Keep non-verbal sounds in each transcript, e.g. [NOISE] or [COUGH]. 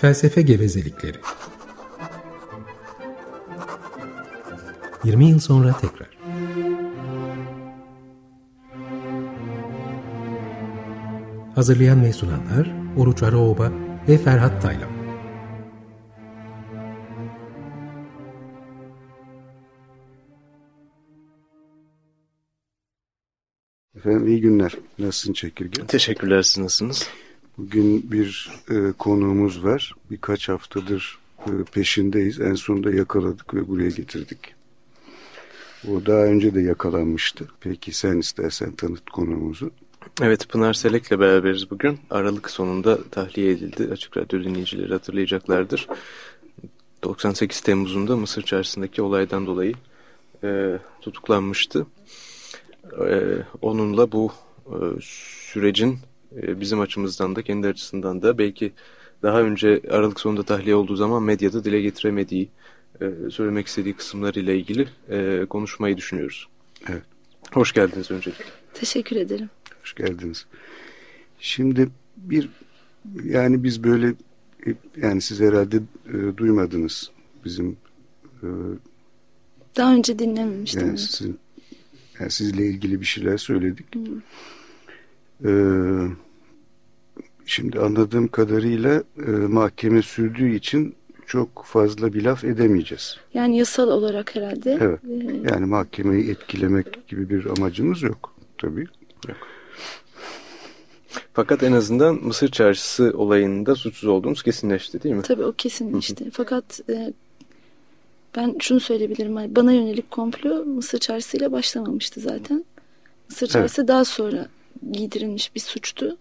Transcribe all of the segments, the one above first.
Felsefe gevezelikleri. 20 yıl sonra tekrar. Hazırlayan ve sunanlar Oruç Araoba ve Ferhat Taylan. Efendim iyi günler. Nasılsın Çekirge? Teşekkürler siz nasılsınız? Bugün bir e, konuğumuz var. Birkaç haftadır e, peşindeyiz. En sonunda yakaladık ve buraya getirdik. O daha önce de yakalanmıştı. Peki sen istersen tanıt konuğumuzu. Evet Pınar Selek'le beraberiz bugün. Aralık sonunda tahliye edildi. Açık Radyo dinleyicileri hatırlayacaklardır. 98 Temmuz'unda Mısır Çarşısı'ndaki olaydan dolayı e, tutuklanmıştı. E, onunla bu e, sürecin bizim açımızdan da kendi açısından da belki daha önce Aralık sonunda tahliye olduğu zaman medyada dile getiremediği, e, söylemek istediği kısımlarıyla ilgili e, konuşmayı düşünüyoruz. Evet. Hoş geldiniz öncelikle. Teşekkür ederim. Hoş geldiniz. Şimdi bir yani biz böyle yani siz herhalde e, duymadınız bizim e, daha önce dinlememiştim. Yani, sizin, yani sizle ilgili bir şeyler söyledik. Ee, şimdi anladığım kadarıyla e, mahkeme sürdüğü için çok fazla bir laf edemeyeceğiz. Yani yasal olarak herhalde. Evet. Ee, yani mahkemeyi etkilemek gibi bir amacımız yok tabii. Yok. Fakat en azından Mısır Çarşısı olayında suçsuz olduğumuz kesinleşti değil mi? Tabii o kesinleşti. Hı hı. Fakat e, ben şunu söyleyebilirim. Hani bana yönelik komplo Mısır Çarşısı ile başlamamıştı zaten. Mısır Çarşısı evet. daha sonra giydirilmiş bir suçtu.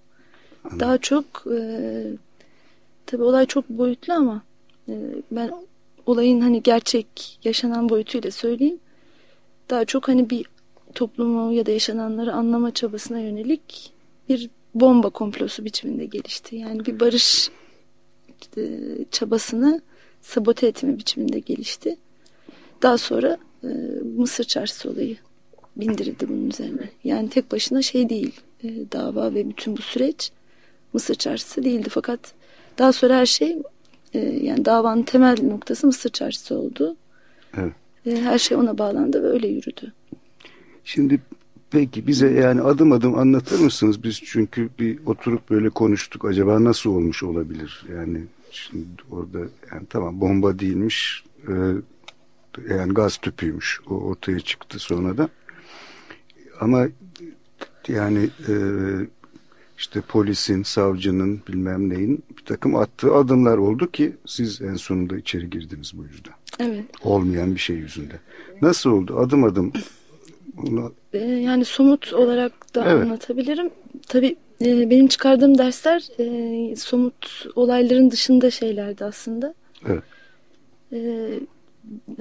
Anladım. Daha çok e, tabii olay çok boyutlu ama e, ben olayın hani gerçek yaşanan boyutuyla söyleyeyim. Daha çok hani bir toplumu ya da yaşananları anlama çabasına yönelik bir bomba komplosu biçiminde gelişti. Yani bir barış e, çabasını sabote etme biçiminde gelişti. Daha sonra e, Mısır Çarşısı olayı bindirildi bunun üzerine. Yani tek başına şey değil e, dava ve bütün bu süreç Mısır Çarşısı değildi. Fakat daha sonra her şey e, yani davanın temel noktası Mısır Çarşısı oldu. Evet. E, her şey ona bağlandı ve öyle yürüdü. Şimdi peki bize yani adım adım anlatır mısınız? Biz çünkü bir oturup böyle konuştuk. Acaba nasıl olmuş olabilir? Yani şimdi orada yani tamam bomba değilmiş e, yani gaz tüpüymüş o ortaya çıktı sonra da ama yani e, işte polisin, savcının bilmem neyin bir takım attığı adımlar oldu ki siz en sonunda içeri girdiniz bu yüzden. Evet. Olmayan bir şey yüzünde. Nasıl oldu? Adım adım bunu... Yani somut olarak da evet. anlatabilirim. Tabii e, benim çıkardığım dersler e, somut olayların dışında şeylerdi aslında. Evet. E,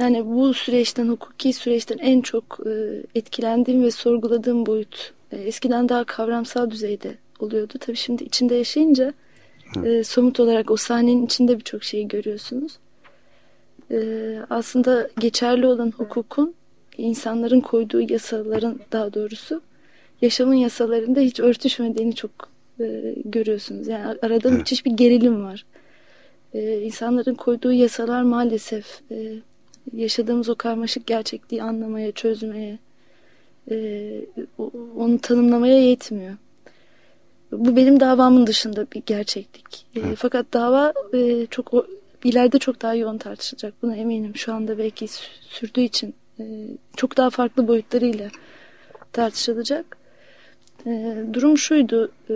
yani bu süreçten, hukuki süreçten en çok e, etkilendiğim ve sorguladığım boyut e, eskiden daha kavramsal düzeyde oluyordu. Tabii şimdi içinde yaşayınca e, somut olarak o sahnenin içinde birçok şeyi görüyorsunuz. E, aslında geçerli olan hukukun insanların koyduğu yasaların daha doğrusu yaşamın yasalarında hiç örtüşmediğini çok e, görüyorsunuz. Yani arada müthiş bir gerilim var. E, insanların koyduğu yasalar maalesef e, yaşadığımız o karmaşık gerçekliği anlamaya, çözmeye, e, onu tanımlamaya yetmiyor. Bu benim davamın dışında bir gerçeklik. E, fakat dava e, çok o, ileride çok daha yoğun tartışılacak. Buna eminim. Şu anda belki sürdüğü için e, çok daha farklı boyutlarıyla tartışılacak. E, durum şuydu. E,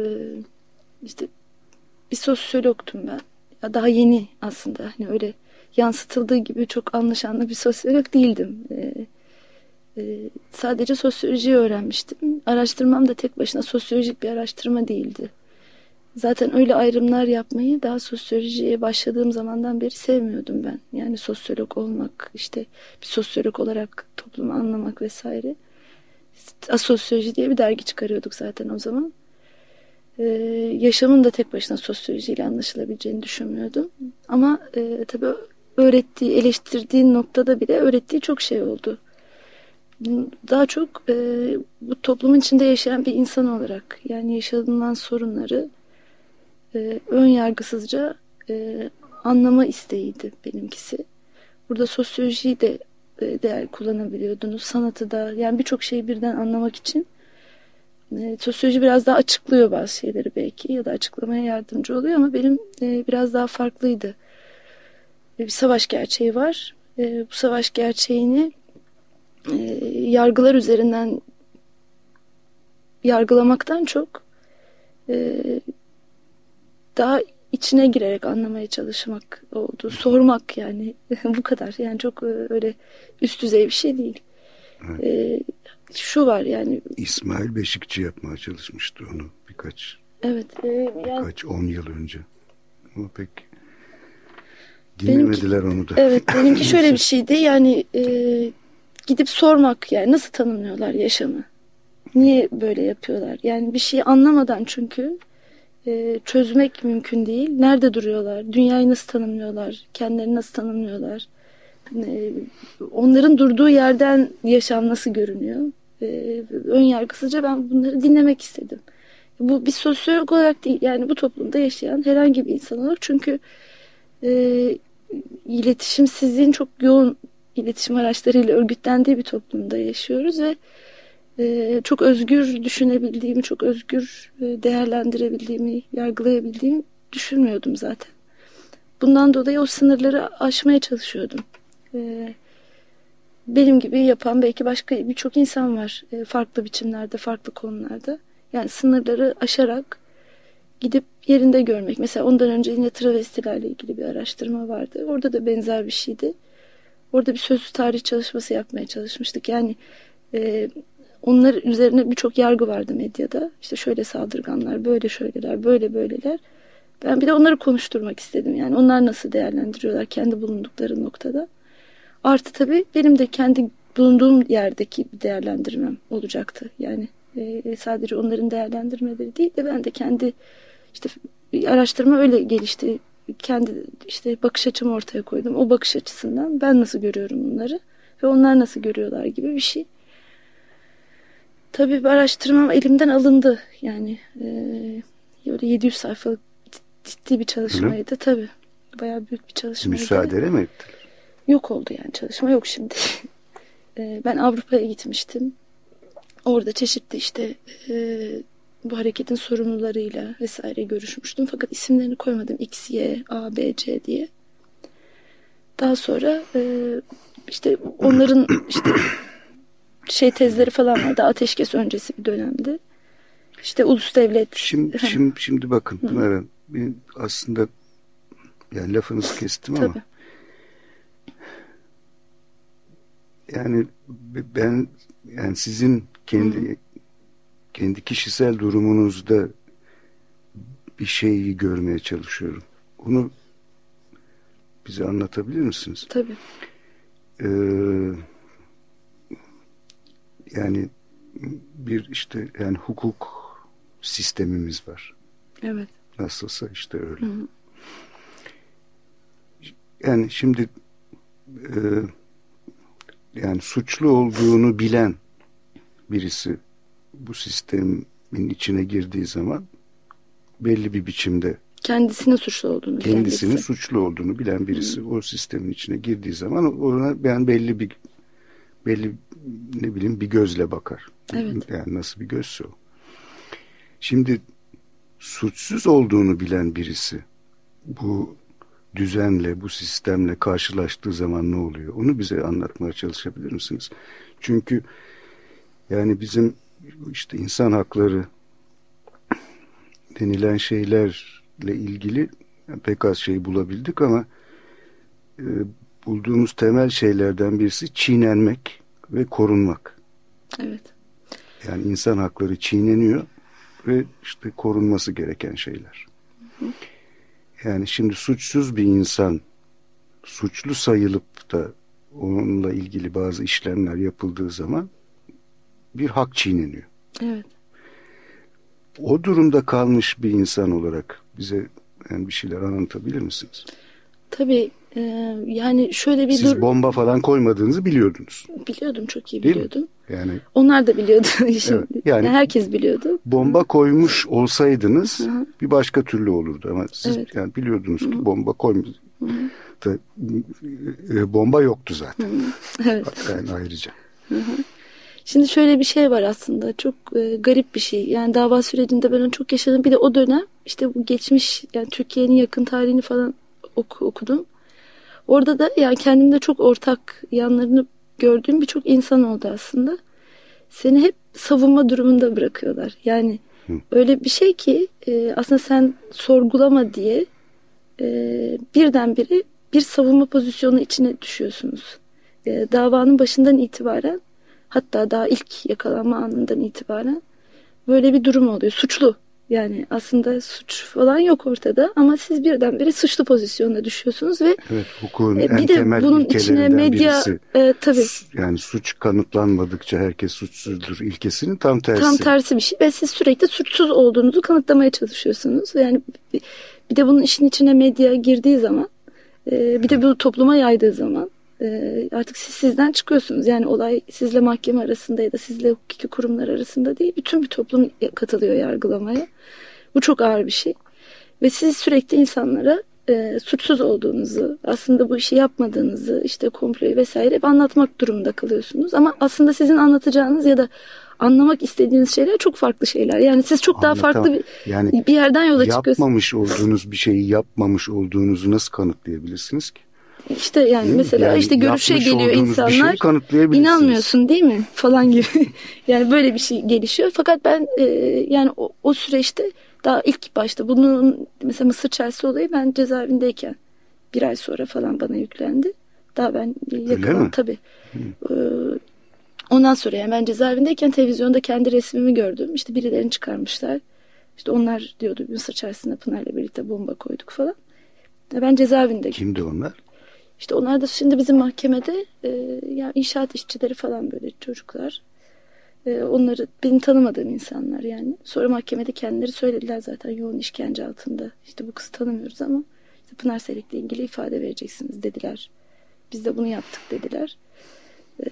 işte bir sosyologtum ben. Ya daha yeni aslında. Hani öyle yansıtıldığı gibi çok anlaşanlı bir sosyolog değildim. E, e, sadece sosyolojiyi öğrenmiştim. Araştırmam da tek başına sosyolojik bir araştırma değildi. Zaten öyle ayrımlar yapmayı daha sosyolojiye başladığım zamandan beri sevmiyordum ben. Yani sosyolog olmak, işte bir sosyolog olarak toplumu anlamak vesaire. Asosyoloji diye bir dergi çıkarıyorduk zaten o zaman. Ee, yaşamın da tek başına sosyolojiyle anlaşılabileceğini düşünmüyordum. Ama e, tabii öğrettiği, eleştirdiği noktada bile öğrettiği çok şey oldu. Daha çok e, bu toplumun içinde yaşayan bir insan olarak yani yaşanılan sorunları e, ön yargısızca e, anlama isteğiydi benimkisi. Burada sosyolojiyi de e, değer kullanabiliyordunuz. Sanatı da yani birçok şeyi birden anlamak için e, sosyoloji biraz daha açıklıyor bazı şeyleri belki ya da açıklamaya yardımcı oluyor ama benim e, biraz daha farklıydı. Bir savaş gerçeği var. E, bu savaş gerçeğini e, yargılar üzerinden yargılamaktan çok e, daha içine girerek anlamaya çalışmak oldu. Sormak yani [LAUGHS] bu kadar. Yani çok e, öyle üst düzey bir şey değil. Evet. E, şu var yani. İsmail Beşikçi yapmaya çalışmıştı onu birkaç. Evet. E, yani, birkaç on yıl önce. Ama pek dinlemediler benimki, onu da. Evet benimki şöyle bir [LAUGHS] şeydi yani e, gidip sormak yani nasıl tanımlıyorlar yaşamı? Niye böyle yapıyorlar? Yani bir şeyi anlamadan çünkü e, çözmek mümkün değil. Nerede duruyorlar? Dünyayı nasıl tanımlıyorlar? Kendilerini nasıl tanımlıyorlar? E, onların durduğu yerden yaşam nasıl görünüyor? E, ön yargısızca ben bunları dinlemek istedim. Bu bir sosyolog olarak değil yani bu toplumda yaşayan herhangi bir insan olarak çünkü e, iletişimsizliğin çok yoğun iletişim araçlarıyla örgütlendiği bir toplumda yaşıyoruz ve e, çok özgür düşünebildiğimi, çok özgür e, değerlendirebildiğimi, yargılayabildiğimi düşünmüyordum zaten. Bundan dolayı o sınırları aşmaya çalışıyordum. E, benim gibi yapan belki başka birçok insan var e, farklı biçimlerde, farklı konularda. Yani sınırları aşarak gidip yerinde görmek. Mesela ondan önce yine travestilerle ilgili bir araştırma vardı. Orada da benzer bir şeydi. Orada bir sözlü tarih çalışması yapmaya çalışmıştık. Yani e, onlar üzerine birçok yargı vardı medyada. İşte şöyle saldırganlar, böyle şöyleler, böyle böyleler. Ben bir de onları konuşturmak istedim. Yani onlar nasıl değerlendiriyorlar kendi bulundukları noktada. Artı tabii benim de kendi bulunduğum yerdeki bir değerlendirmem olacaktı. Yani e, sadece onların değerlendirmeleri değil de ben de kendi işte araştırma öyle gelişti. Kendi işte bakış açımı ortaya koydum. O bakış açısından ben nasıl görüyorum bunları ve onlar nasıl görüyorlar gibi bir şey. Tabii araştırmam elimden alındı. Yani e, böyle 700 sayfalık ciddi bir çalışmaydı. Hı. Tabii. Bayağı büyük bir çalışmaydı. Müsaade mi ettiler? Yok oldu yani çalışma yok şimdi. [LAUGHS] e, ben Avrupa'ya gitmiştim. Orada çeşitli işte e, bu hareketin sorumlularıyla vesaire görüşmüştüm. Fakat isimlerini koymadım. X, Y, A, B, C diye. Daha sonra e, işte onların işte şey tezleri falan vardı. Ateşkes öncesi bir dönemdi. İşte ulus devlet. Şimdi, şimdi, şimdi bakın Pınar aslında yani lafınızı kestim Tabii. ama yani ben yani sizin kendi Hı. Kendi kişisel durumunuzda bir şeyi görmeye çalışıyorum. Onu bize anlatabilir misiniz? Tabii. Ee, yani bir işte yani hukuk sistemimiz var. Evet. Nasılsa işte öyle. Hı hı. Yani şimdi e, yani suçlu olduğunu bilen birisi bu sistemin içine girdiği zaman belli bir biçimde kendisinin suçlu olduğunu kendisinin bilen suçlu olduğunu bilen birisi Hı. o sistemin içine girdiği zaman ona ben belli bir belli ne bileyim bir gözle bakar. Evet. Yani nasıl bir gözse o. Şimdi suçsuz olduğunu bilen birisi bu düzenle, bu sistemle karşılaştığı zaman ne oluyor? Onu bize anlatmaya çalışabilir misiniz? Çünkü yani bizim işte insan hakları denilen şeylerle ilgili pek az şey bulabildik ama e, bulduğumuz temel şeylerden birisi çiğnenmek ve korunmak. Evet. Yani insan hakları çiğneniyor ve işte korunması gereken şeyler. Hı hı. Yani şimdi suçsuz bir insan suçlu sayılıp da onunla ilgili bazı işlemler yapıldığı zaman bir hak çiğneniyor. Evet. O durumda kalmış bir insan olarak bize yani bir şeyler anlatabilir misiniz? Tabii e, yani şöyle bir Siz bomba falan koymadığınızı biliyordunuz. Biliyordum çok iyi biliyordum. Mi? Yani onlar da biliyordu [LAUGHS] şimdi. Evet, yani herkes biliyordu. Bomba koymuş olsaydınız Hı. bir başka türlü olurdu ama siz evet. yani biliyordunuz ki Hı. bomba koymuş. Da, e, bomba yoktu zaten. evet. Yani ayrıca. Şimdi şöyle bir şey var aslında çok e, garip bir şey. Yani dava sürecinde ben onu çok yaşadım. Bir de o dönem işte bu geçmiş yani Türkiye'nin yakın tarihini falan oku, okudum. Orada da yani kendimde çok ortak yanlarını gördüğüm birçok insan oldu aslında. Seni hep savunma durumunda bırakıyorlar. Yani Hı. öyle bir şey ki e, aslında sen sorgulama diye e, birdenbire bir savunma pozisyonu içine düşüyorsunuz. E, davanın başından itibaren hatta daha ilk yakalanma anından itibaren böyle bir durum oluyor. Suçlu yani aslında suç falan yok ortada ama siz birdenbire suçlu pozisyonda düşüyorsunuz ve evet, hukukun e, bir de bunun içine medya birisi, e, tabii yani suç kanıtlanmadıkça herkes suçsuzdur ilkesinin tam tersi. Tam tersi bir şey ve siz sürekli suçsuz olduğunuzu kanıtlamaya çalışıyorsunuz. Yani bir de bunun işin içine medya girdiği zaman e, bir de bu topluma yaydığı zaman e, artık siz sizden çıkıyorsunuz. Yani olay sizle mahkeme arasında ya da sizle hukuki kurumlar arasında değil. Bütün bir toplum katılıyor yargılamaya. Bu çok ağır bir şey. Ve siz sürekli insanlara e, suçsuz olduğunuzu, aslında bu işi yapmadığınızı, işte komployu vesaire hep anlatmak durumunda kalıyorsunuz. Ama aslında sizin anlatacağınız ya da anlamak istediğiniz şeyler çok farklı şeyler. Yani siz çok daha farklı bir, yani bir yerden yola çıkıyorsunuz. Yapmamış olduğunuz bir şeyi yapmamış olduğunuzu nasıl kanıtlayabilirsiniz ki? İşte yani değil mesela yani işte görüşe geliyor insanlar inanmıyorsun değil mi? [LAUGHS] Falan gibi. Yani böyle bir şey gelişiyor. Fakat ben e, yani o, o süreçte daha ilk başta bunun mesela Mısır Chelsea olayı ben cezaevindeyken bir ay sonra falan bana yüklendi. Daha ben yakın tabii. Ee, ondan sonra yani ben cezaevindeyken televizyonda kendi resmimi gördüm. İşte birilerini çıkarmışlar. İşte onlar diyordu Mısır Chelsea'sine Pınar'la birlikte bomba koyduk falan. Ben cezaevinde kimdi onlar işte onlar da şimdi bizim mahkemede e, yani inşaat işçileri falan böyle çocuklar. E, onları benim tanımadığım insanlar yani. Sonra mahkemede kendileri söylediler zaten yoğun işkence altında. İşte bu kızı tanımıyoruz ama işte Pınar Selek'le ilgili ifade vereceksiniz dediler. Biz de bunu yaptık dediler.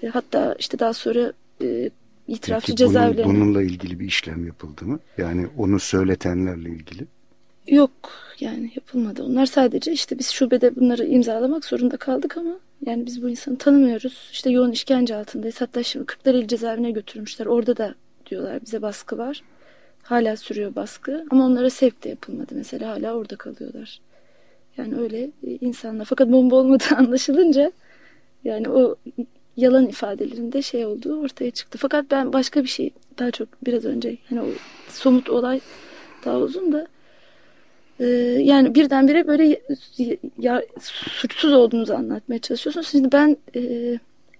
E, hatta işte daha sonra e, itirafçı cezaevlerine... Bunun, bununla ilgili bir işlem yapıldı mı? Yani onu söyletenlerle ilgili. Yok yani yapılmadı. Onlar sadece işte biz şubede bunları imzalamak zorunda kaldık ama yani biz bu insanı tanımıyoruz. İşte yoğun işkence altındayız. Hatta şimdi Kırklareli cezaevine götürmüşler. Orada da diyorlar bize baskı var. Hala sürüyor baskı ama onlara sevk de yapılmadı mesela. Hala orada kalıyorlar. Yani öyle insanlar. Fakat bomba olmadığı [LAUGHS] anlaşılınca yani o yalan ifadelerinde şey olduğu ortaya çıktı. Fakat ben başka bir şey daha çok biraz önce hani o somut olay daha uzun da ee, yani birdenbire böyle ya, suçsuz olduğunuzu anlatmaya çalışıyorsunuz. Şimdi ben e,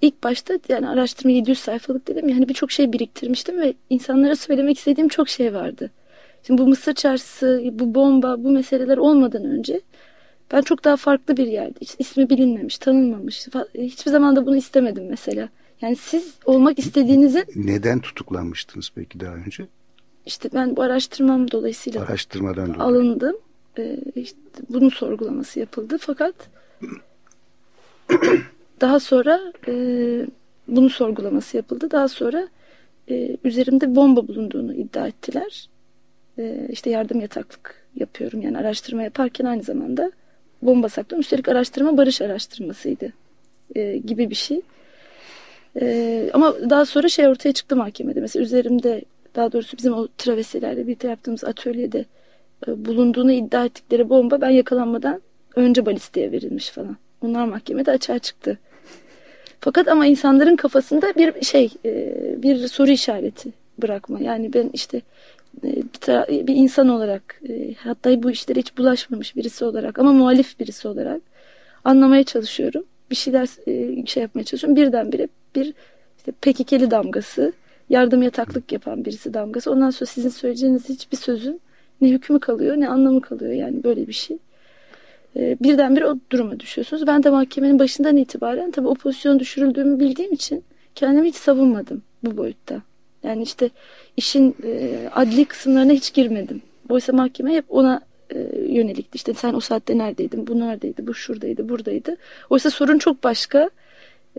ilk başta yani araştırma 700 sayfalık dedim yani birçok şey biriktirmiştim ve insanlara söylemek istediğim çok şey vardı. Şimdi bu Mısır çarşısı, bu bomba, bu meseleler olmadan önce ben çok daha farklı bir yerde. Hiç ismi bilinmemiş, tanınmamış. Hiçbir zaman da bunu istemedim mesela. Yani siz olmak istediğinizin... Neden tutuklanmıştınız peki daha önce? İşte ben bu araştırmam dolayısıyla Araştırmadan dolayı. alındım e, işte bunun sorgulaması yapıldı. Fakat [CLEARS THROAT] daha sonra e, bunun sorgulaması yapıldı. Daha sonra e, üzerimde bomba bulunduğunu iddia ettiler. E, işte yardım yataklık yapıyorum. Yani araştırma yaparken aynı zamanda bomba sakladım. Üstelik araştırma barış araştırmasıydı e, gibi bir şey. E, ama daha sonra şey ortaya çıktı mahkemede. Mesela üzerimde daha doğrusu bizim o travesilerle birlikte yaptığımız atölyede bulunduğunu iddia ettikleri bomba ben yakalanmadan önce balisteye verilmiş falan. Onlar mahkemede açığa çıktı. Fakat ama insanların kafasında bir şey, e, bir soru işareti bırakma. Yani ben işte e, bir insan olarak hatta bu işlere hiç bulaşmamış birisi olarak ama muhalif birisi olarak anlamaya çalışıyorum. Bir şeyler şey yapmaya çalışıyorum. Birdenbire bir işte PKK'li damgası, yardım yataklık yapan birisi damgası. Ondan sonra sizin söyleyeceğiniz hiçbir sözün ne hükmü kalıyor ne anlamı kalıyor yani böyle bir şey. E, birdenbire o duruma düşüyorsunuz. Ben de mahkemenin başından itibaren tabii o pozisyona düşürüldüğümü bildiğim için kendimi hiç savunmadım bu boyutta. Yani işte işin e, adli kısımlarına hiç girmedim. Oysa mahkeme hep ona e, yönelikti. İşte sen o saatte neredeydin, bu neredeydi, bu şuradaydı, buradaydı. Oysa sorun çok başka.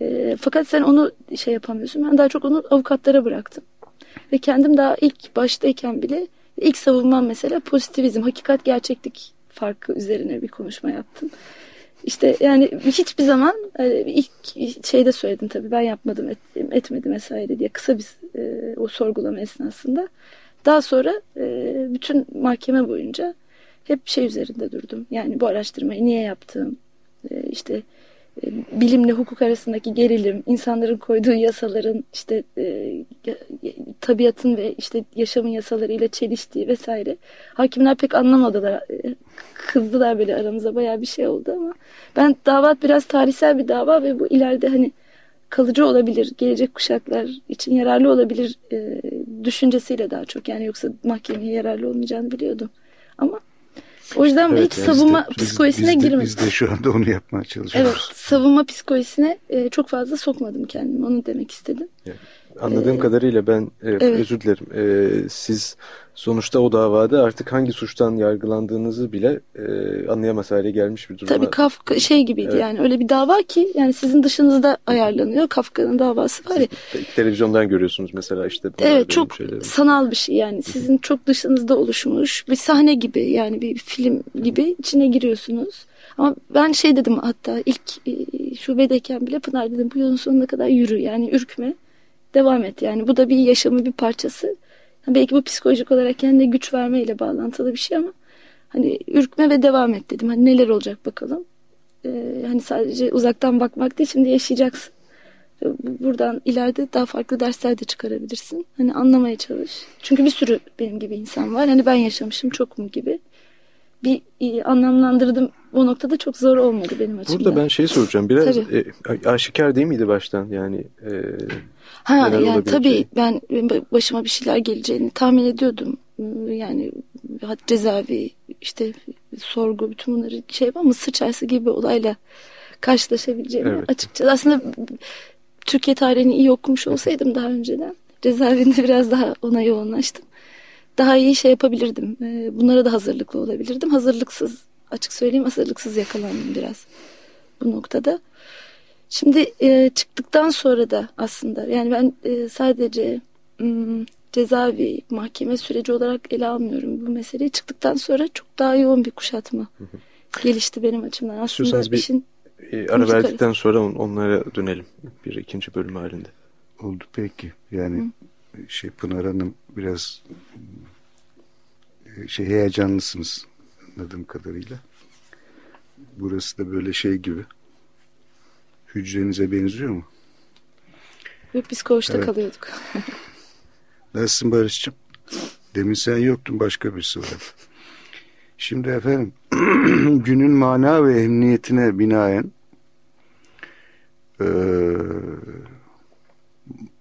E, fakat sen onu şey yapamıyorsun. Ben daha çok onu avukatlara bıraktım. Ve kendim daha ilk baştayken bile İlk savunmam mesela pozitivizm, hakikat gerçeklik farkı üzerine bir konuşma yaptım. İşte yani hiçbir zaman e, ilk şeyde söyledim tabii ben yapmadım et, etmedim vesaire diye kısa bir e, o sorgulama esnasında. Daha sonra e, bütün mahkeme boyunca hep şey üzerinde durdum. Yani bu araştırmayı niye yaptım? İşte bilimle hukuk arasındaki gerilim, insanların koyduğu yasaların işte e, tabiatın ve işte yaşamın yasalarıyla çeliştiği vesaire. Hakimler pek anlamadılar. E, kızdılar böyle aramıza bayağı bir şey oldu ama ben dava biraz tarihsel bir dava ve bu ileride hani kalıcı olabilir, gelecek kuşaklar için yararlı olabilir e, düşüncesiyle daha çok. Yani yoksa mahkemeye yararlı olmayacağını biliyordum. Ama o yüzden evet, hiç yani savunma biz psikolojisine biz girmedim. Biz de şu anda onu yapmaya çalışıyoruz. Evet, savunma psikolojisine e, çok fazla sokmadım kendimi. Onu demek istedim. Evet. Anladığım ee, kadarıyla ben e, evet. özür dilerim. E, siz sonuçta o davada artık hangi suçtan yargılandığınızı bile e, anlayamaz hale gelmiş bir durumda. Tabii Kafka şey gibiydi evet. yani öyle bir dava ki yani sizin dışınızda ayarlanıyor. Kafka'nın davası var ya. Siz televizyondan görüyorsunuz mesela işte. Evet çok şeyleri. sanal bir şey yani sizin çok dışınızda oluşmuş bir sahne gibi yani bir film gibi içine giriyorsunuz. Ama ben şey dedim hatta ilk e, şubedeyken bile Pınar dedim bu yolun sonuna kadar yürü yani ürkme devam et. Yani bu da bir yaşamı bir parçası. Belki bu psikolojik olarak kendine güç vermeyle bağlantılı bir şey ama hani ürkme ve devam et dedim. Hani neler olacak bakalım. Ee, hani sadece uzaktan bakmak değil şimdi yaşayacaksın. Buradan ileride daha farklı dersler de çıkarabilirsin. Hani anlamaya çalış. Çünkü bir sürü benim gibi insan var. Hani ben yaşamışım çok mu gibi. Bir e, anlamlandırdım. O noktada çok zor olmadı benim açımdan. Burada ben şey soracağım. Biraz e, aşikar değil miydi baştan? Yani e, Ha yani tabii ben başıma bir şeyler geleceğini tahmin ediyordum. Yani cezaevi işte sorgu bütün bunları şey ama Mısır çarşı gibi olayla karşılaşabileceğimi evet. açıkçası aslında Türkiye tarihini iyi okumuş olsaydım daha önceden cezaevinde biraz daha ona yoğunlaştım. Daha iyi şey yapabilirdim. Bunlara da hazırlıklı olabilirdim. Hazırlıksız açık söyleyeyim hazırlıksız yakalandım biraz bu noktada. Şimdi e, çıktıktan sonra da aslında yani ben e, sadece m, cezaevi mahkeme süreci olarak ele almıyorum bu meseleyi. Çıktıktan sonra çok daha yoğun bir kuşatma gelişti benim açımdan. Aslında bir işin e, ara verdikten arası. sonra on, onlara dönelim bir ikinci bölüm halinde. Oldu peki. Yani Hı. Şey Pınar Hanım biraz e, şey heyecanlısınız anladığım kadarıyla. Burası da böyle şey gibi hücrenize benziyor mu? Yok biz koğuşta evet. kalıyorduk. [LAUGHS] Nasılsın Barış'cığım? Demin sen yoktun başka birisi var. Şimdi efendim [CLEARS THROAT] günün mana ve emniyetine binaen e,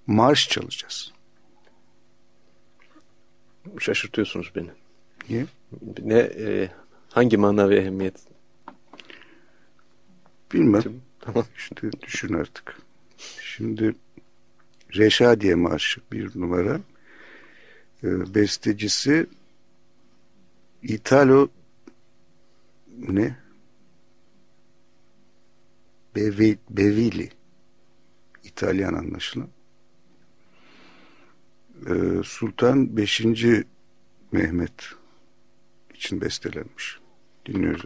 marş çalacağız. Şaşırtıyorsunuz beni. Niye? Ne, e, hangi mana ve ehemmiyet? Bilmem. Tamam. [LAUGHS] Şimdi düşün artık. Şimdi Reşadiye Marşı bir numara. E, bestecisi Italo ne? Bevi, Bevili. İtalyan anlaşılan. E, Sultan 5. Mehmet için bestelenmiş. Dinliyoruz.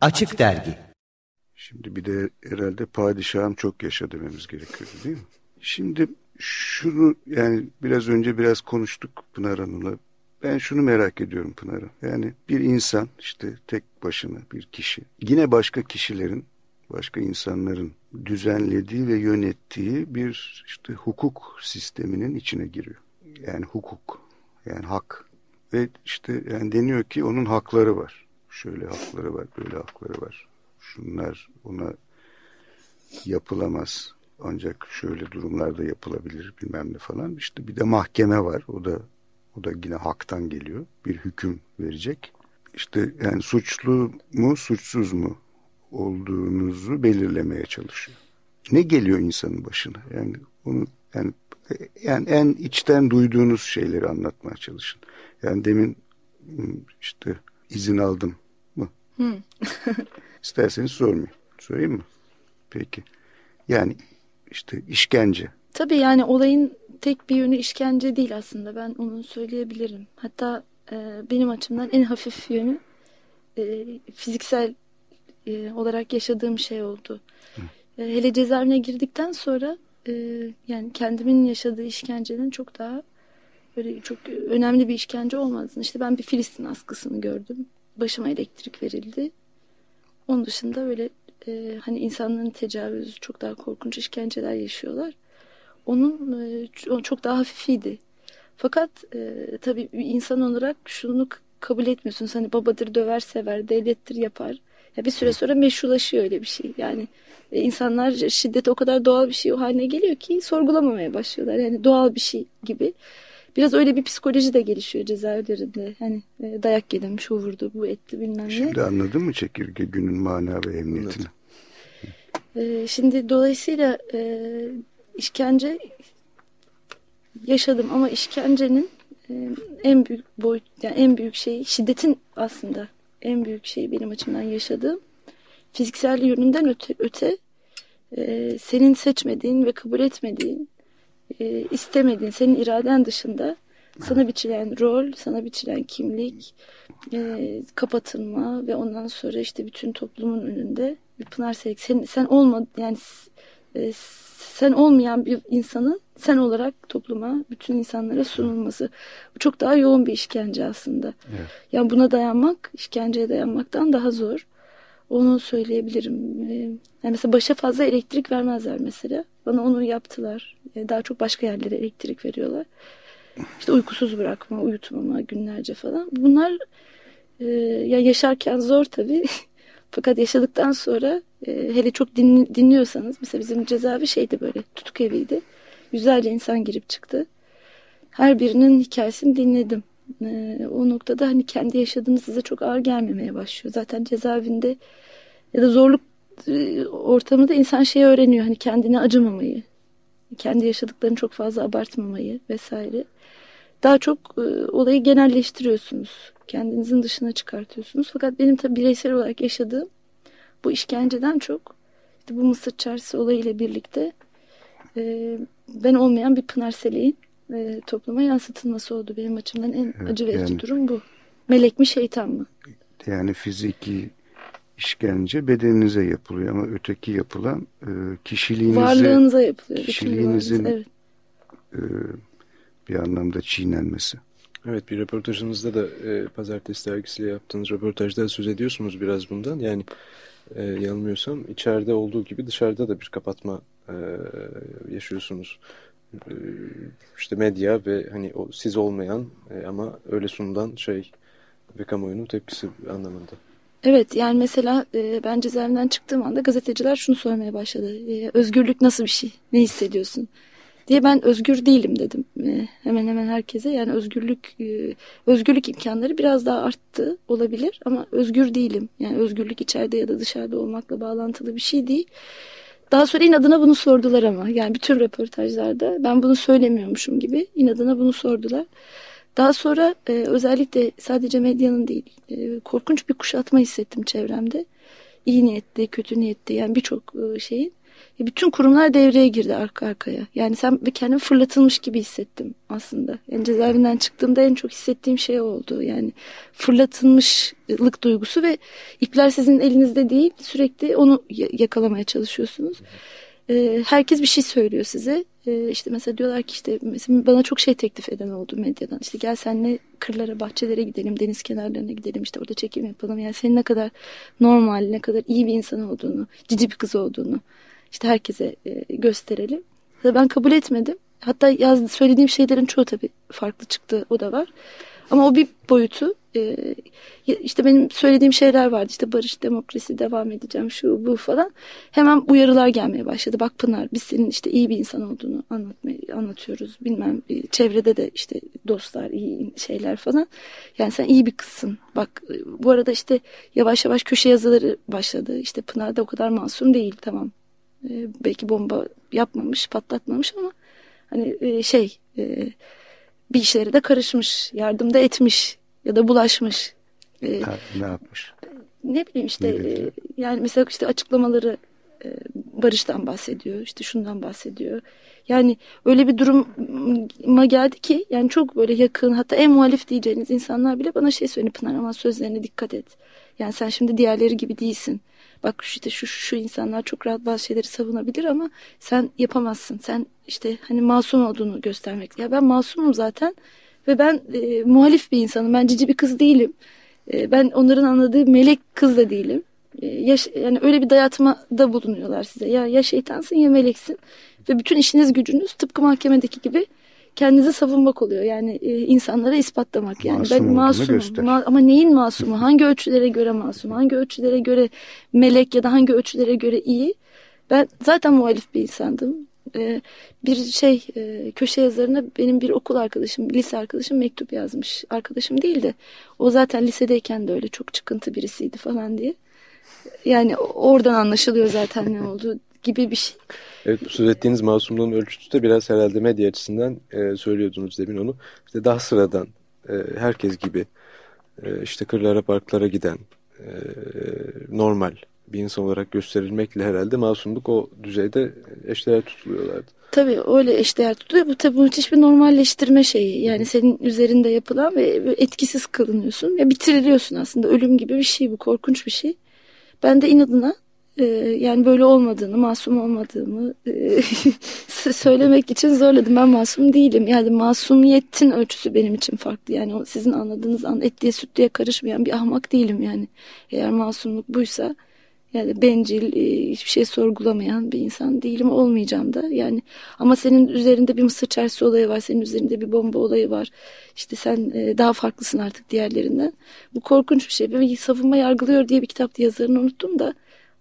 Açık Dergi Şimdi bir de herhalde padişahım çok yaşa dememiz gerekiyor değil mi? Şimdi şunu yani biraz önce biraz konuştuk Pınar Hanım'la. Ben şunu merak ediyorum Pınar'ım. Yani bir insan işte tek başına bir kişi. Yine başka kişilerin, başka insanların düzenlediği ve yönettiği bir işte hukuk sisteminin içine giriyor. Yani hukuk, yani hak. Ve işte yani deniyor ki onun hakları var. Şöyle hakları var, böyle hakları var şunlar ona yapılamaz. Ancak şöyle durumlarda yapılabilir bilmem ne falan. İşte bir de mahkeme var. O da o da yine haktan geliyor. Bir hüküm verecek. İşte yani suçlu mu suçsuz mu olduğunuzu belirlemeye çalışıyor. Ne geliyor insanın başına? Yani onu yani yani en içten duyduğunuz şeyleri anlatmaya çalışın. Yani demin işte izin aldım mı? [LAUGHS] İsterseniz sormayayım. Sorayım mı? Peki. Yani işte işkence. Tabii yani olayın tek bir yönü işkence değil aslında. Ben onu söyleyebilirim. Hatta e, benim açımdan en hafif yönü e, fiziksel e, olarak yaşadığım şey oldu. E, hele cezaevine girdikten sonra e, yani kendimin yaşadığı işkencenin çok daha böyle çok önemli bir işkence olmadığını. İşte ben bir Filistin askısını gördüm. Başıma elektrik verildi. Onun dışında öyle e, hani insanların tecavüzü çok daha korkunç işkenceler yaşıyorlar. Onun e, çok daha hafifiydi. Fakat e, tabii insan olarak şunu kabul etmiyorsun. Hani babadır döver sever, devlettir yapar. Ya bir süre sonra meşrulaşıyor öyle bir şey. Yani e, insanlar şiddet o kadar doğal bir şey o haline geliyor ki sorgulamamaya başlıyorlar. Yani doğal bir şey gibi. Biraz öyle bir psikoloji de gelişiyor cezaevlerinde. Hani e, dayak yedim, şu vurdu, bu etti bilmem ne. Şimdi anladın mı çekirge günün mana ve emniyetini? E, şimdi dolayısıyla e, işkence yaşadım ama işkencenin en büyük boyut, yani en büyük şey şiddetin aslında en büyük şey benim açımdan yaşadığım fiziksel yönünden öte, öte e, senin seçmediğin ve kabul etmediğin e, istemediğin, senin iraden dışında sana biçilen rol, sana biçilen kimlik, e, kapatılma ve ondan sonra işte bütün toplumun önünde bir pınar sevgi. Sen, sen olma yani e, sen olmayan bir insanın sen olarak topluma, bütün insanlara sunulması. Bu çok daha yoğun bir işkence aslında. Evet. Yani buna dayanmak, işkenceye dayanmaktan daha zor. Onu söyleyebilirim. Ee, yani mesela başa fazla elektrik vermezler mesela. Bana onu yaptılar. Ee, daha çok başka yerlere elektrik veriyorlar. İşte uykusuz bırakma, uyutmama günlerce falan. Bunlar e, ya yaşarken zor tabii. [LAUGHS] Fakat yaşadıktan sonra hele çok din, dinliyorsanız mesela bizim cezaevi şeydi böyle tutuk eviydi. Yüzlerce insan girip çıktı. Her birinin hikayesini dinledim. E, o noktada hani kendi yaşadığınız size çok ağır gelmemeye başlıyor. Zaten cezaevinde ya da zorluk e, ortamında insan şeyi öğreniyor. Hani kendine acımamayı, kendi yaşadıklarını çok fazla abartmamayı vesaire. Daha çok e, olayı genelleştiriyorsunuz. Kendinizin dışına çıkartıyorsunuz. Fakat benim tabii bireysel olarak yaşadığım bu işkenceden çok işte bu Mısır çarşısı olayıyla birlikte e, ben olmayan bir Pınar Selek'in e, topluma yansıtılması oldu. Benim açımdan en evet, acı verici yani, durum bu. Melek mi şeytan mı? Yani fiziki işkence bedeninize yapılıyor ama öteki yapılan e, kişiliğinize varlığınıza yapılıyor. Kişiliğinizin evet. e, bir anlamda çiğnenmesi. Evet bir röportajınızda da e, Pazartesi dergisiyle yaptığınız röportajda söz ediyorsunuz biraz bundan. Yani e, yanılmıyorsam içeride olduğu gibi dışarıda da bir kapatma e, yaşıyorsunuz. E, işte medya ve hani o siz olmayan e, ama öyle sunulan şey ve kamuoyunun tepkisi anlamında. Evet yani mesela e, ben cezaevinden çıktığım anda gazeteciler şunu sormaya başladı. E, özgürlük nasıl bir şey? Ne hissediyorsun? Diye ben özgür değilim dedim e, hemen hemen herkese. Yani özgürlük e, özgürlük imkanları biraz daha arttı olabilir ama özgür değilim. Yani özgürlük içeride ya da dışarıda olmakla bağlantılı bir şey değil. Daha sonra inadına bunu sordular ama yani bütün röportajlarda ben bunu söylemiyormuşum gibi inadına bunu sordular. Daha sonra e, özellikle sadece medyanın değil e, korkunç bir kuşatma hissettim çevremde. İyi niyetli, kötü niyetli yani birçok şeyin. E, bütün kurumlar devreye girdi arka arkaya. Yani sen kendimi fırlatılmış gibi hissettim aslında. Yani cezaevinden çıktığımda en çok hissettiğim şey oldu. Yani fırlatılmışlık duygusu ve ipler sizin elinizde değil. Sürekli onu yakalamaya çalışıyorsunuz. E, herkes bir şey söylüyor size. E, işte mesela diyorlar ki işte mesela bana çok şey teklif eden oldu medyadan. İşte gel senle kırlara, bahçelere gidelim, deniz kenarlarına gidelim. işte orada çekim yapalım. Yani senin ne kadar normal, ne kadar iyi bir insan olduğunu, cici bir kız olduğunu işte herkese e, gösterelim. Ben kabul etmedim. Hatta yaz, söylediğim şeylerin çoğu tabii farklı çıktı. O da var. Ama o bir boyutu. E, işte benim söylediğim şeyler vardı. İşte barış, demokrasi devam edeceğim şu bu falan. Hemen uyarılar gelmeye başladı. Bak Pınar biz senin işte iyi bir insan olduğunu anlatmayı, anlatıyoruz. Bilmem e, çevrede de işte dostlar iyi şeyler falan. Yani sen iyi bir kızsın. Bak e, bu arada işte yavaş yavaş köşe yazıları başladı. İşte Pınar da o kadar masum değil tamam e, belki bomba yapmamış, patlatmamış ama hani e, şey e, bir işlere de karışmış, yardım da etmiş ya da bulaşmış. E, ne yapmış? Ne bileyim işte e, yani mesela işte açıklamaları e, Barış'tan bahsediyor, işte şundan bahsediyor. Yani öyle bir duruma geldi ki yani çok böyle yakın hatta en muhalif diyeceğiniz insanlar bile bana şey söyledi Pınar ama sözlerine dikkat et. Yani sen şimdi diğerleri gibi değilsin. Bak işte şu, şu şu insanlar çok rahat bazı şeyleri savunabilir ama sen yapamazsın. Sen işte hani masum olduğunu göstermek. Ya ben masumum zaten ve ben e, muhalif bir insanım. Ben cici bir kız değilim. E, ben onların anladığı melek kız da değilim. E, ya, yani öyle bir dayatmada bulunuyorlar size. Ya ya şeytansın ya meleksin ve bütün işiniz gücünüz tıpkı mahkemedeki gibi kendinizi savunmak oluyor. Yani e, insanlara ispatlamak. Yani Masum ben masumum. Ma ama neyin masumu? Hangi ölçülere göre masum? Hangi ölçülere göre melek ya da hangi ölçülere göre iyi? Ben zaten muhalif bir insandım. E, bir şey e, köşe yazarına benim bir okul arkadaşım, lise arkadaşım mektup yazmış. Arkadaşım değildi. O zaten lisedeyken de öyle çok çıkıntı birisiydi falan diye. Yani oradan anlaşılıyor zaten ne [LAUGHS] oldu gibi bir şey. Evet bu söz ettiğiniz masumluğun ölçütü de biraz herhalde medya açısından e, söylüyordunuz demin onu. İşte daha sıradan e, herkes gibi e, işte kırlara parklara giden e, normal bir insan olarak gösterilmekle herhalde masumluk o düzeyde eşdeğer tutuluyorlardı. Tabii öyle eşdeğer tutuluyor. Bu tabii müthiş bir normalleştirme şeyi. Yani senin üzerinde yapılan ve etkisiz kılınıyorsun. Ya bitiriliyorsun aslında. Ölüm gibi bir şey bu. Korkunç bir şey. Ben de inadına e, yani böyle olmadığını, masum olmadığımı e, [LAUGHS] söylemek için zorladım. Ben masum değilim. Yani masumiyetin ölçüsü benim için farklı. Yani sizin anladığınız an etliye sütlüye karışmayan bir ahmak değilim yani. Eğer masumluk buysa yani bencil, e, hiçbir şey sorgulamayan bir insan değilim olmayacağım da. Yani ama senin üzerinde bir mısır çarşısı olayı var, senin üzerinde bir bomba olayı var. İşte sen e, daha farklısın artık diğerlerinden. Bu korkunç bir şey. Bir savunma yargılıyor diye bir kitapta yazarını unuttum da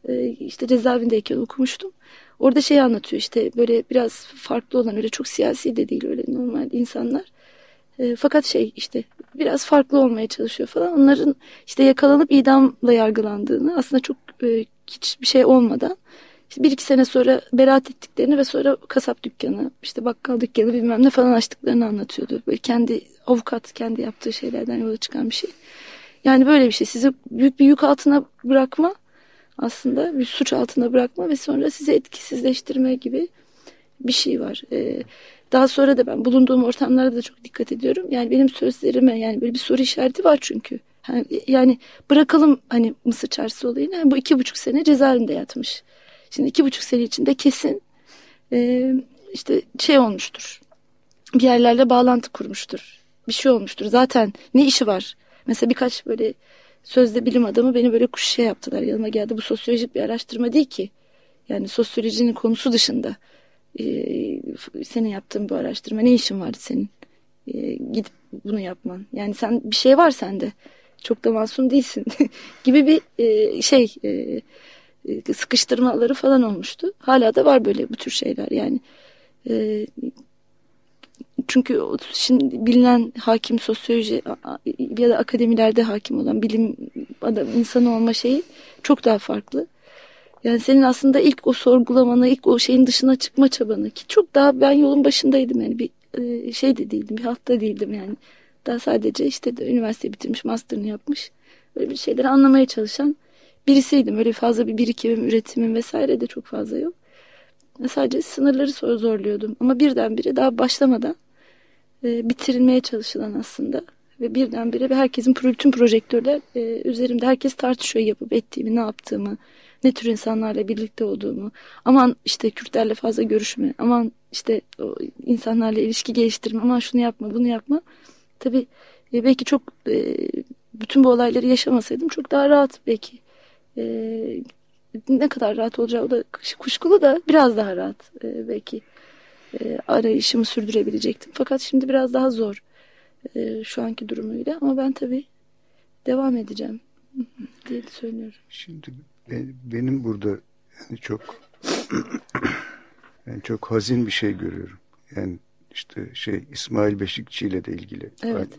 e, işte cezaevindeyken okumuştum. Orada şey anlatıyor işte böyle biraz farklı olan öyle çok siyasi de değil öyle normal insanlar. E, fakat şey işte biraz farklı olmaya çalışıyor falan. Onların işte yakalanıp idamla yargılandığını aslında çok e, hiçbir şey olmadan işte bir iki sene sonra beraat ettiklerini ve sonra kasap dükkanı işte bakkal dükkanı bilmem ne falan açtıklarını anlatıyordu. Böyle kendi avukat kendi yaptığı şeylerden yola çıkan bir şey. Yani böyle bir şey sizi büyük bir yük altına bırakma aslında bir suç altına bırakma ve sonra sizi etkisizleştirme gibi bir şey var. Ee, daha sonra da ben bulunduğum ortamlarda da çok dikkat ediyorum. Yani benim sözlerime yani böyle bir soru işareti var çünkü. Yani bırakalım hani Mısır çarşısı olayını. Yani bu iki buçuk sene cezaevinde yatmış. Şimdi iki buçuk sene içinde kesin e, işte şey olmuştur. Bir yerlerle bağlantı kurmuştur. Bir şey olmuştur. Zaten ne işi var? Mesela birkaç böyle sözde bilim adamı beni böyle şey yaptılar. Yanıma geldi. Bu sosyolojik bir araştırma değil ki. Yani sosyolojinin konusu dışında. Ee, senin yaptığın bu araştırma ne işin vardı senin? Ee, gidip bunu yapman. Yani sen bir şey var sende. Çok da masum değilsin [LAUGHS] gibi bir e, şey e, sıkıştırmaları falan olmuştu. Hala da var böyle bu tür şeyler yani. E, çünkü şimdi bilinen hakim sosyoloji ya da akademilerde hakim olan bilim adam insanı olma şeyi çok daha farklı. Yani senin aslında ilk o sorgulamanı, ilk o şeyin dışına çıkma çabanı ki çok daha ben yolun başındaydım yani bir e, şey de değildim, bir hatta değildim yani. Daha sadece işte de üniversite bitirmiş, master'ını yapmış. Böyle bir şeyleri anlamaya çalışan birisiydim. Öyle fazla bir birikimim, üretimim vesaire de çok fazla yok. Sadece sınırları zorluyordum. Ama birdenbire daha başlamadan e, bitirilmeye çalışılan aslında. Ve birdenbire herkesin bütün projektörler e, üzerimde. Herkes tartışıyor yapıp ettiğimi, ne yaptığımı, ne tür insanlarla birlikte olduğumu. Aman işte Kürtlerle fazla görüşme, aman işte o insanlarla ilişki geliştirme, aman şunu yapma, bunu yapma. Tabii e, belki çok e, bütün bu olayları yaşamasaydım çok daha rahat belki. E, ne kadar rahat olacağı o da kuşkulu da biraz daha rahat e, belki e, arayışımı sürdürebilecektim. Fakat şimdi biraz daha zor e, şu anki durumuyla ama ben tabii devam edeceğim diye söylüyorum. Şimdi ben, benim burada yani çok yani çok hazin bir şey görüyorum. Yani işte şey İsmail Beşikçi ile de ilgili. Evet.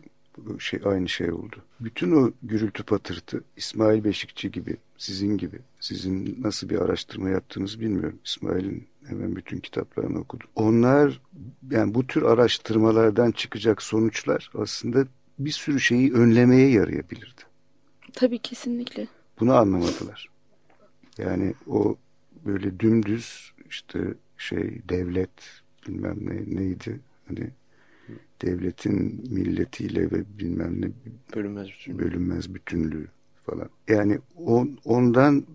Aynı, şey aynı şey oldu. Bütün o gürültü patırtı İsmail Beşikçi gibi, sizin gibi, sizin nasıl bir araştırma yaptığınızı bilmiyorum. İsmail'in hemen bütün kitaplarını okudum. Onlar yani bu tür araştırmalardan çıkacak sonuçlar aslında bir sürü şeyi önlemeye yarayabilirdi. Tabii kesinlikle. Bunu anlamadılar. Yani o böyle dümdüz işte şey devlet bilmem ne neydi hani devletin milletiyle ve bilmem ne bölünmez bütünlüğü, bölünmez bütünlüğü falan. Yani on, ondan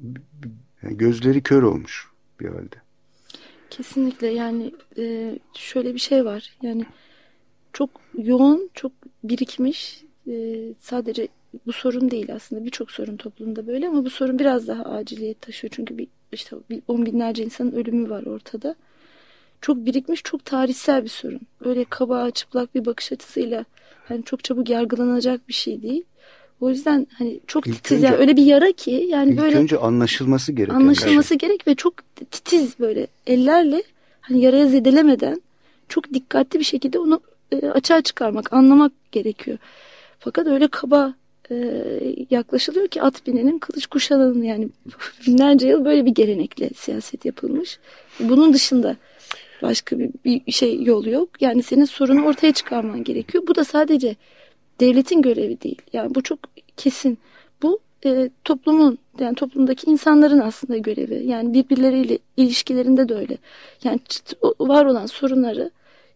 yani gözleri kör olmuş bir halde. Kesinlikle yani e, şöyle bir şey var. Yani çok yoğun, çok birikmiş. E, sadece bu sorun değil aslında. Birçok sorun toplumda böyle ama bu sorun biraz daha aciliyet taşıyor. Çünkü bir, işte on binlerce insanın ölümü var ortada. Çok birikmiş, çok tarihsel bir sorun. Öyle kaba, çıplak bir bakış açısıyla hani çok çabuk yargılanacak bir şey değil. O yüzden hani çok ilk titiz önce, yani öyle bir yara ki yani ilk böyle önce anlaşılması gerek. Anlaşılması şey. gerek ve çok titiz böyle ellerle hani yaraya zedelemeden çok dikkatli bir şekilde onu e, açığa çıkarmak, anlamak gerekiyor. Fakat öyle kaba e, yaklaşılıyor ki at binenin kılıç kuşananın yani [LAUGHS] binlerce yıl böyle bir gelenekle siyaset yapılmış. Bunun dışında başka bir, bir şey yolu yok. Yani senin sorunu ortaya çıkarman gerekiyor. Bu da sadece devletin görevi değil. Yani bu çok kesin. Bu e, toplumun yani toplumdaki insanların aslında görevi. Yani birbirleriyle ilişkilerinde de öyle. Yani var olan sorunları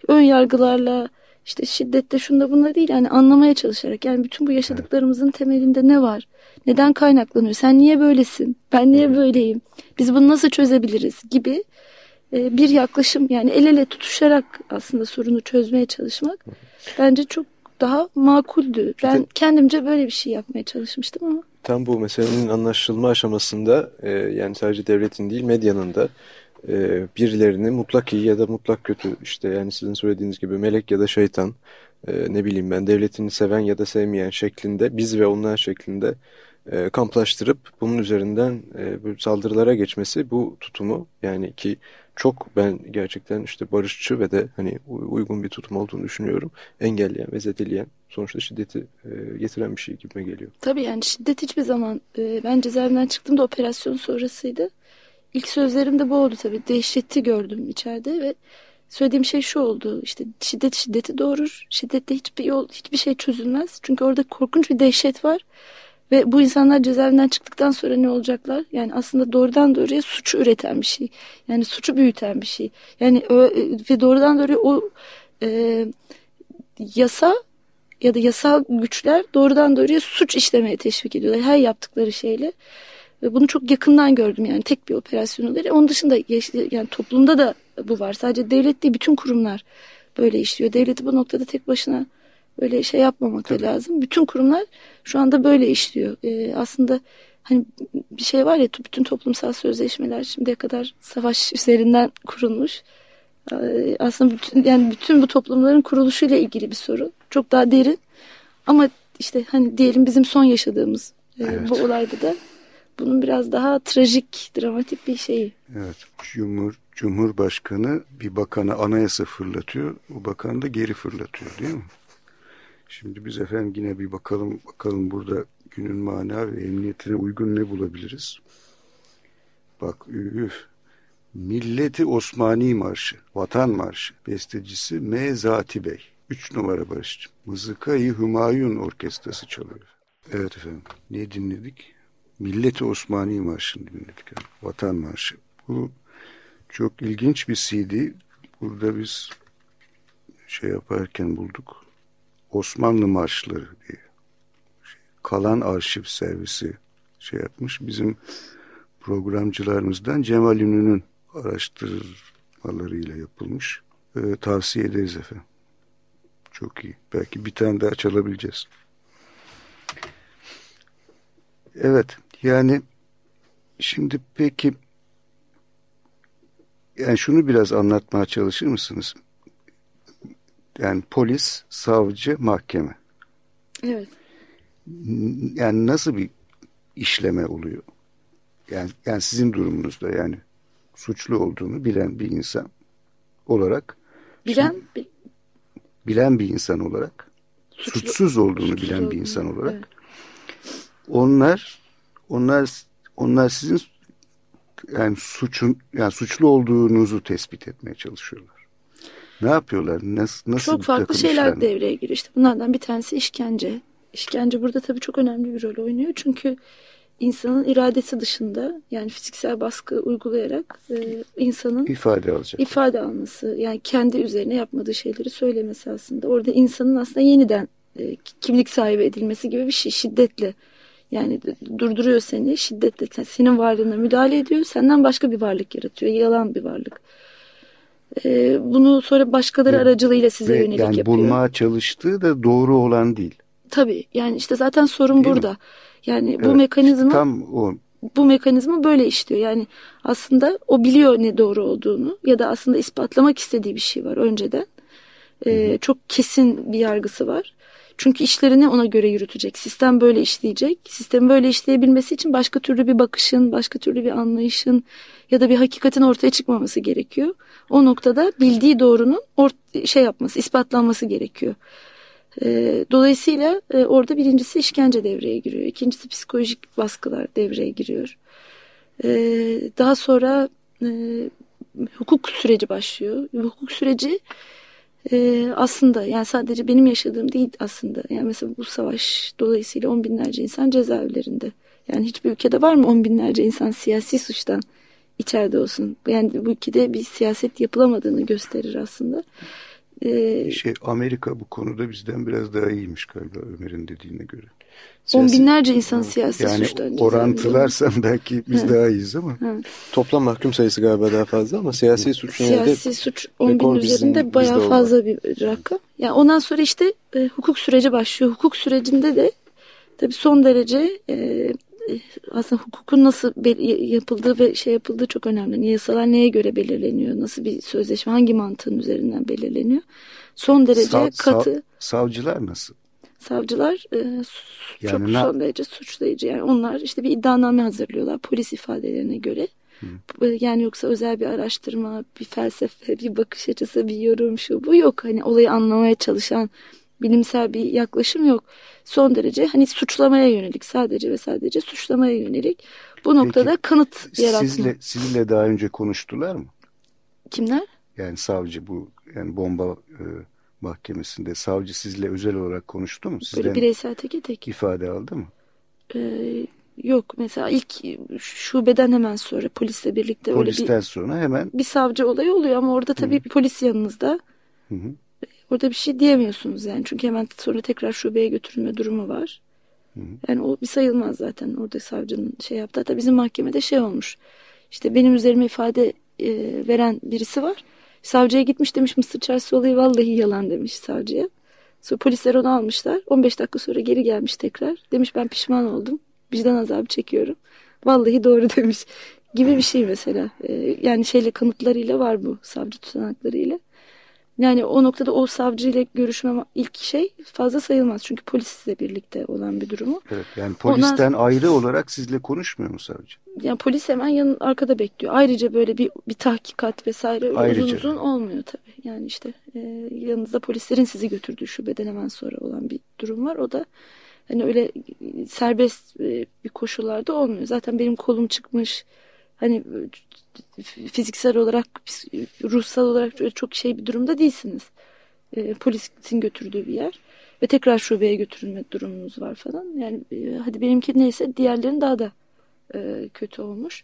ön yargılarla işte şiddette şunda bunda değil yani anlamaya çalışarak yani bütün bu yaşadıklarımızın temelinde ne var? Neden kaynaklanıyor? Sen niye böylesin? Ben niye böyleyim? Biz bunu nasıl çözebiliriz? gibi e, bir yaklaşım yani el ele tutuşarak aslında sorunu çözmeye çalışmak bence çok daha makuldü. Ben işte, kendimce böyle bir şey yapmaya çalışmıştım ama. Tam bu meselenin anlaşılma aşamasında e, yani sadece devletin değil medyanın da e, birilerini mutlak iyi ya da mutlak kötü işte yani sizin söylediğiniz gibi melek ya da şeytan e, ne bileyim ben devletini seven ya da sevmeyen şeklinde biz ve onlar şeklinde e, kamplaştırıp bunun üzerinden e, saldırılara geçmesi bu tutumu yani ki çok ben gerçekten işte barışçı ve de hani uygun bir tutum olduğunu düşünüyorum. Engelleyen ve zedeleyen sonuçta şiddeti e, getiren bir şey gibime geliyor. Tabii yani şiddet hiçbir zaman e, ben cezaevinden çıktığımda operasyon sonrasıydı. İlk sözlerim de bu oldu tabii. Dehşeti gördüm içeride ve söylediğim şey şu oldu. İşte şiddet şiddeti doğurur. Şiddette hiçbir yol, hiçbir şey çözülmez. Çünkü orada korkunç bir dehşet var. Ve bu insanlar cezaevinden çıktıktan sonra ne olacaklar? Yani aslında doğrudan doğruya suçu üreten bir şey. Yani suçu büyüten bir şey. Yani ve doğrudan doğruya o e, yasa ya da yasal güçler doğrudan doğruya suç işlemeye teşvik ediyorlar. Her yaptıkları şeyle. Ve bunu çok yakından gördüm yani tek bir operasyon olarak. Onun dışında yani toplumda da bu var. Sadece devlet değil bütün kurumlar böyle işliyor. Devleti bu noktada tek başına böyle şey yapmamak da lazım. Bütün kurumlar şu anda böyle işliyor. Ee, aslında hani bir şey var ya bütün toplumsal sözleşmeler şimdiye kadar savaş [LAUGHS] üzerinden kurulmuş. Ee, aslında bütün yani bütün bu toplumların kuruluşuyla ilgili bir soru. Çok daha derin. Ama işte hani diyelim bizim son yaşadığımız e, evet. bu olayda da bunun biraz daha trajik, dramatik bir şeyi. Evet. Cumhur, Cumhurbaşkanı bir bakana anayasa fırlatıyor. O bakan da geri fırlatıyor değil mi? Şimdi biz efendim yine bir bakalım bakalım burada günün mana ve emniyetine uygun ne bulabiliriz? Bak üf. Milleti Osmani Marşı, Vatan Marşı, bestecisi M. Zati Bey. Üç numara barışçı. Mızıkayı Hümayun Orkestrası çalıyor. Evet efendim. Ne dinledik? Milleti Osmani Marşı'nı dinledik. Vatan Marşı. Bu çok ilginç bir CD. Burada biz şey yaparken bulduk. Osmanlı marşları diye. Kalan arşiv servisi şey yapmış. Bizim programcılarımızdan Cemal Ünlü'nün araştırmalarıyla yapılmış. Ee, tavsiye ederiz efendim. Çok iyi. Belki bir tane daha çalabileceğiz. Evet. Yani şimdi peki yani şunu biraz anlatmaya çalışır mısınız? Yani polis, savcı, mahkeme. Evet. Yani nasıl bir işleme oluyor? Yani, yani sizin durumunuzda yani suçlu olduğunu bilen bir insan olarak bilen şimdi, bilen bir insan olarak suçlu, suçsuz olduğunu suçsuz bilen olduğunu, bir insan olarak evet. onlar onlar onlar sizin yani suçun yani suçlu olduğunuzu tespit etmeye çalışıyorlar. Ne yapıyorlar? Nasıl, nasıl çok farklı şeyler işlem? devreye giriyor. İşte bunlardan bir tanesi işkence. İşkence burada tabii çok önemli bir rol oynuyor. Çünkü insanın iradesi dışında yani fiziksel baskı uygulayarak e, insanın ifade alacak. ifade alması yani kendi üzerine yapmadığı şeyleri söylemesi aslında. Orada insanın aslında yeniden e, kimlik sahibi edilmesi gibi bir şey şiddetle Yani durduruyor seni şiddetle senin varlığına müdahale ediyor senden başka bir varlık yaratıyor yalan bir varlık. Ee, bunu sonra başkaları ve, aracılığıyla size ve yönelik yani yapıyor. Bulmaya çalıştığı da doğru olan değil. Tabii yani işte zaten sorun değil burada. Mi? Yani evet, bu mekanizma tam o bu mekanizma böyle işliyor. Yani aslında o biliyor ne doğru olduğunu ya da aslında ispatlamak istediği bir şey var önceden. Ee, çok kesin bir yargısı var. Çünkü işlerini ona göre yürütecek. Sistem böyle işleyecek. Sistemi böyle işleyebilmesi için başka türlü bir bakışın, başka türlü bir anlayışın ya da bir hakikatin ortaya çıkmaması gerekiyor. O noktada bildiği doğrunun şey yapması, ispatlanması gerekiyor. E, dolayısıyla e, orada birincisi işkence devreye giriyor. İkincisi psikolojik baskılar devreye giriyor. E, daha sonra e, hukuk süreci başlıyor. Hukuk süreci e, aslında yani sadece benim yaşadığım değil aslında. Yani mesela bu savaş dolayısıyla on binlerce insan cezaevlerinde. Yani hiçbir ülkede var mı on binlerce insan siyasi suçtan içeride olsun? Yani bu ülkede bir siyaset yapılamadığını gösterir aslında. Ee, şey Amerika bu konuda bizden biraz daha iyiymiş galiba Ömer'in dediğine göre. Siyasi, on binlerce insan siyasi yani suçtan orantılarsan belki biz ha. daha iyiyiz ama. Ha. Toplam mahkum sayısı galiba daha fazla ama siyasi suç Siyasi suç 10 bin üzerinde bayağı fazla bir rakam. Yani ondan sonra işte e, hukuk süreci başlıyor. Hukuk sürecinde de tabii son derece e, aslında hukukun nasıl yapıldığı ve şey yapıldığı çok önemli. Yasalar neye göre belirleniyor? Nasıl bir sözleşme hangi mantığın üzerinden belirleniyor? Son derece sav, katı. Sav, savcılar nasıl? Savcılar e, yani çok ne? son derece suçlayıcı. Yani onlar işte bir iddianame hazırlıyorlar polis ifadelerine göre. Hı. E, yani yoksa özel bir araştırma, bir felsefe, bir bakış açısı, bir yorum şu bu yok. Hani olayı anlamaya çalışan bilimsel bir yaklaşım yok. Son derece hani suçlamaya yönelik sadece ve sadece suçlamaya yönelik. Bu noktada Peki, kanıt yaratma. Sizle, sizinle daha önce konuştular mı? Kimler? Yani savcı bu yani bomba e, mahkemesinde savcı sizle özel olarak konuştu mu? Sizden Böyle bireysel tek tek. ifade aldı mı? Ee, yok mesela ilk şubeden hemen sonra polisle birlikte Polisten öyle bir, sonra hemen bir savcı olayı oluyor ama orada tabii Hı. polis yanınızda. Hı hı. Orada bir şey diyemiyorsunuz yani. Çünkü hemen sonra tekrar şubeye götürülme durumu var. Hı. Yani o bir sayılmaz zaten orada savcının şey yaptı. Hatta bizim mahkemede şey olmuş. İşte benim üzerime ifade e, veren birisi var. Savcıya gitmiş demiş Mısır çarşısı olayı vallahi yalan demiş savcıya. Sonra polisler onu almışlar. 15 dakika sonra geri gelmiş tekrar. Demiş ben pişman oldum. Vicdan azabı çekiyorum. Vallahi doğru [LAUGHS] demiş gibi bir şey mesela. Ee, yani şeyle kanıtlarıyla var bu savcı tutanaklarıyla. Yani o noktada o savcıyla görüşmem ilk şey fazla sayılmaz. Çünkü polisle birlikte olan bir durumu. Evet, yani polisten Ondan, ayrı olarak sizle konuşmuyor mu savcı? Yani polis hemen yanın arkada bekliyor. Ayrıca böyle bir bir tahkikat vesaire Ayrıca. uzun uzun olmuyor tabii. Yani işte e, yanınızda polislerin sizi götürdüğü şubeden hemen sonra olan bir durum var. O da hani öyle serbest e, bir koşullarda olmuyor. Zaten benim kolum çıkmış. Hani fiziksel olarak, ruhsal olarak çok şey bir durumda değilsiniz. E, polisin götürdüğü bir yer. Ve tekrar şubeye götürülme durumunuz var falan. Yani e, hadi benimki neyse diğerlerin daha da e, kötü olmuş.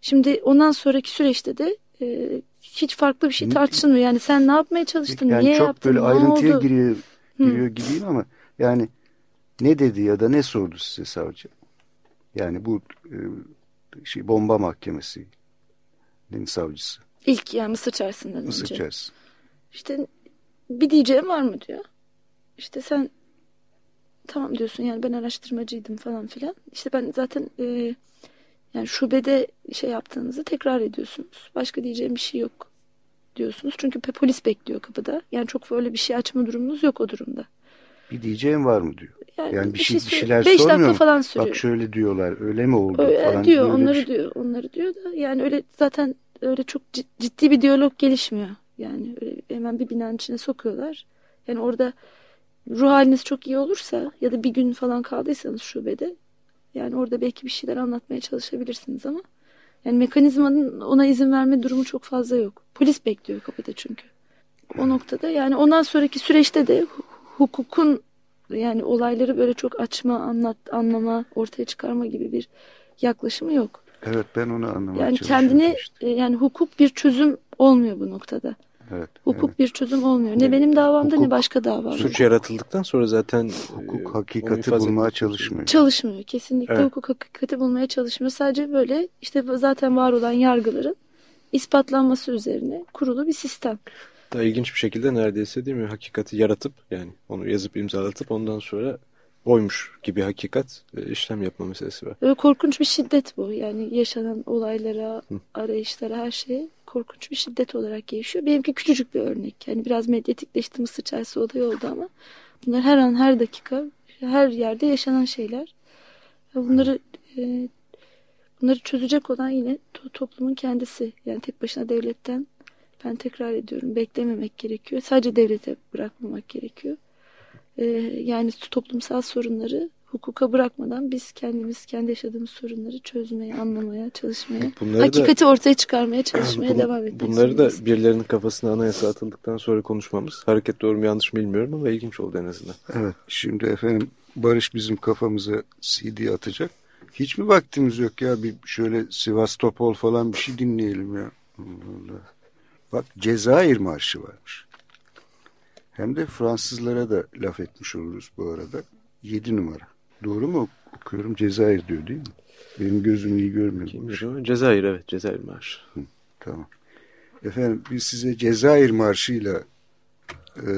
Şimdi ondan sonraki süreçte de e, hiç farklı bir şey tartışılmıyor. Yani sen ne yapmaya çalıştın, yani niye çok yaptın, böyle ayrıntıya giriyor, giriyor gibiyim ama yani ne dedi ya da ne sordu size savcı? Yani bu e, şey bomba mahkemesi savcısı. İlk yani Mısır çarşısından Mısır önce. çarşısı. İşte bir diyeceğim var mı diyor. İşte sen tamam diyorsun yani ben araştırmacıydım falan filan. İşte ben zaten e, yani şubede şey yaptığınızı tekrar ediyorsunuz. Başka diyeceğim bir şey yok diyorsunuz. Çünkü polis bekliyor kapıda. Yani çok böyle bir şey açma durumunuz yok o durumda. Bir diyeceğim var mı diyor. Yani, yani bir, şey, bir şeyler beş sormuyor dakika mu? falan sürüyor. Bak şöyle diyorlar öyle mi oldu öyle falan. Diyor onları şey. diyor onları diyor da yani öyle zaten öyle çok ciddi bir diyalog gelişmiyor. Yani öyle hemen bir binanın içine sokuyorlar. Yani orada ruh haliniz çok iyi olursa ya da bir gün falan kaldıysanız şubede yani orada belki bir şeyler anlatmaya çalışabilirsiniz ama yani mekanizmanın ona izin verme durumu çok fazla yok. Polis bekliyor kapıda çünkü. O noktada yani ondan sonraki süreçte de hukukun yani olayları böyle çok açma, anlat, anlama, ortaya çıkarma gibi bir yaklaşımı yok. Evet ben onu anlamaya Yani kendini işte. E, yani hukuk bir çözüm olmuyor bu noktada. Evet, Hukuk evet. bir çözüm olmuyor. Ne benim davamda Hukuk- ne başka davamda. Suç yaratıldıktan sonra zaten Hukuk e, hakikati bulmaya çalışmıyor. Çalışmıyor. Kesinlikle Evet. hukuk hakikati bulmaya çalışmıyor. Sadece böyle işte zaten var olan yargıların ispatlanması üzerine kurulu bir sistem. Daha ilginç bir şekilde neredeyse değil mi hakikati yaratıp yani onu yazıp imzalatıp ondan sonra oymuş gibi hakikat e, işlem yapma meselesi var. Böyle korkunç bir şiddet bu. Yani yaşanan olaylara, arayışlara, her şeye korkunç bir şiddet olarak gelişiyor. Benimki küçücük bir örnek. Yani biraz medyatikleşti Mısır çarşı olayı oldu ama bunlar her an, her dakika, her yerde yaşanan şeyler. Bunları e, bunları çözecek olan yine to- toplumun kendisi. Yani tek başına devletten ben tekrar ediyorum beklememek gerekiyor. Sadece devlete bırakmamak gerekiyor. E, yani toplumsal sorunları hukuka bırakmadan biz kendimiz kendi yaşadığımız sorunları çözmeye, anlamaya, çalışmaya, Bunları da- hakikati ortaya çıkarmaya çalışmaya Bun- devam etmek Bunları da zorundayız. birilerinin kafasına anayasa atıldıktan sonra konuşmamız hareket doğru mu yanlış mı bilmiyorum ama ilginç oldu en azından. Evet. Şimdi efendim Barış bizim kafamıza CD atacak. Hiç mi vaktimiz yok ya bir şöyle Sivastopol falan bir şey dinleyelim ya. Allah Allah. Bak Cezayir Marşı varmış. Hem de Fransızlara da laf etmiş oluruz bu arada. 7 numara. Doğru mu okuyorum? Cezayir diyor değil mi? Benim gözüm iyi görmüyor. Cezayir evet Cezayir Marşı. Tamam. Efendim biz size Cezayir Marşı'yla e,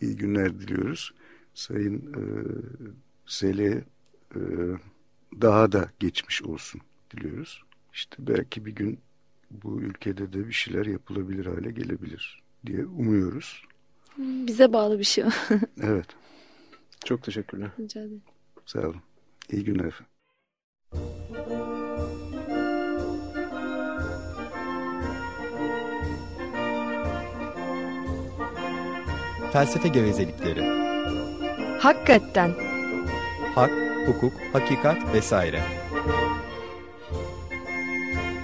iyi günler diliyoruz. Sayın e, Sele e, daha da geçmiş olsun diliyoruz. İşte belki bir gün bu ülkede de bir şeyler yapılabilir hale gelebilir diye umuyoruz. Bize bağlı bir şey. [LAUGHS] Evet. Çok teşekkürler. Rica ederim. Sağ olun. İyi günler efendim. Felsefe gevezelikleri. Hakikaten. Hak, hukuk, hakikat vesaire.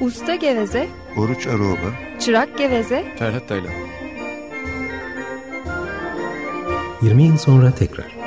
Usta geveze, Oruç Aroba çırak geveze, Ferhat Taylan. 20 yıl sonra tekrar.